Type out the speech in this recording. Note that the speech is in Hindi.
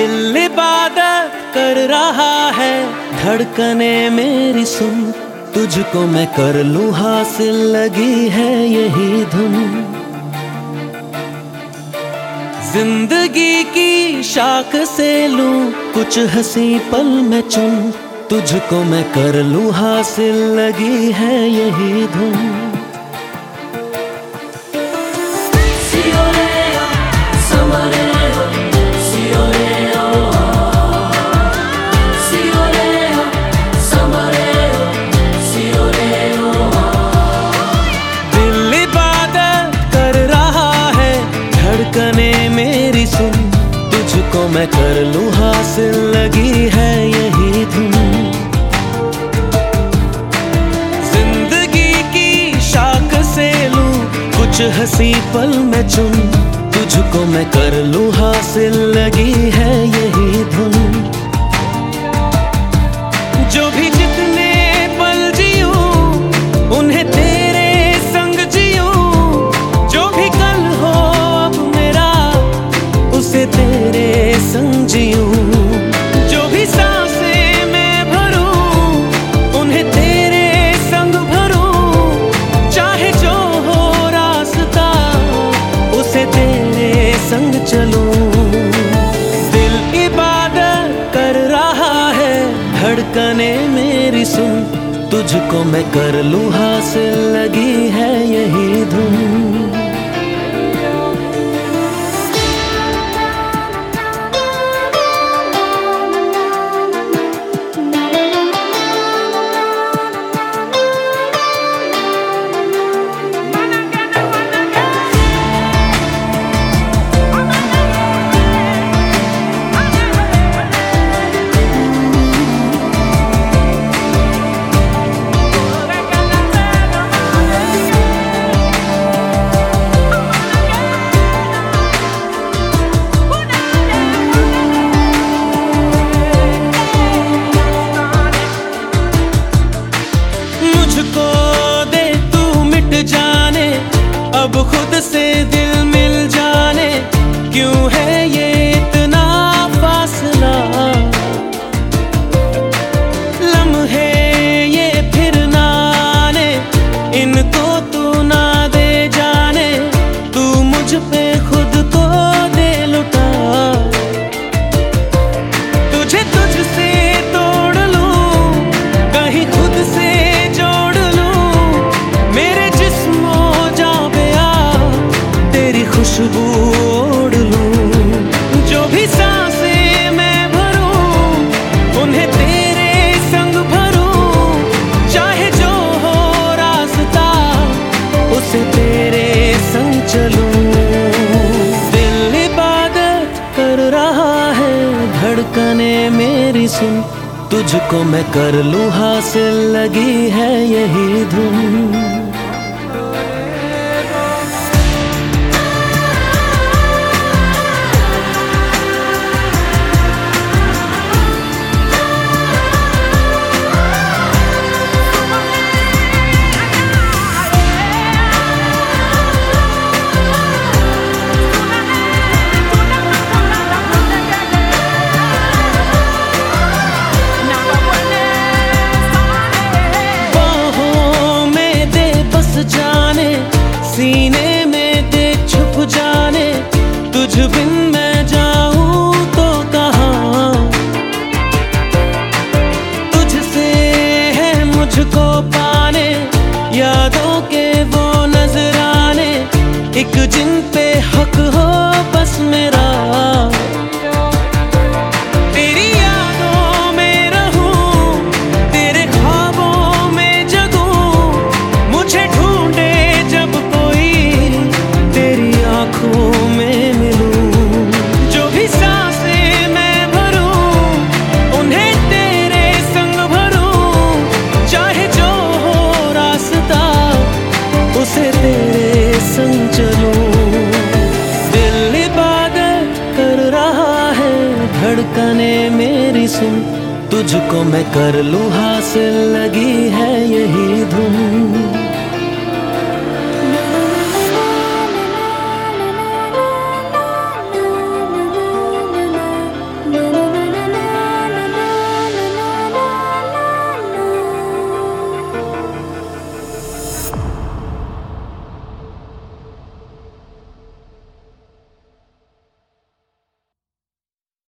दिल इबादत कर रहा है। धड़कने मेरी सुन, तुझको मैं कर लू हासिल, लगी है यही धुन। ज़िंदगी की शाख से लू, कुछ हँसी पल में चुन, तुझको मैं कर लू हासिल, लगी है यही धुन। मैं कर लू हासिल, लगी है यही धुन। ज़िंदगी की शाख से लू कुछ हसी पल में चुन। तुझको मैं कर लू हासिल, लगी है यही धुन। धड़कने मेरी सुन। तुझको मैं कर लू हासिल लगी है यही took off. सुन तुझको मैं कर लू हासिल लगी है यही धुन। जिन पे धड़कने मेरी सुन। तुझको मैं कर लू हासिल लगी है यही धुन।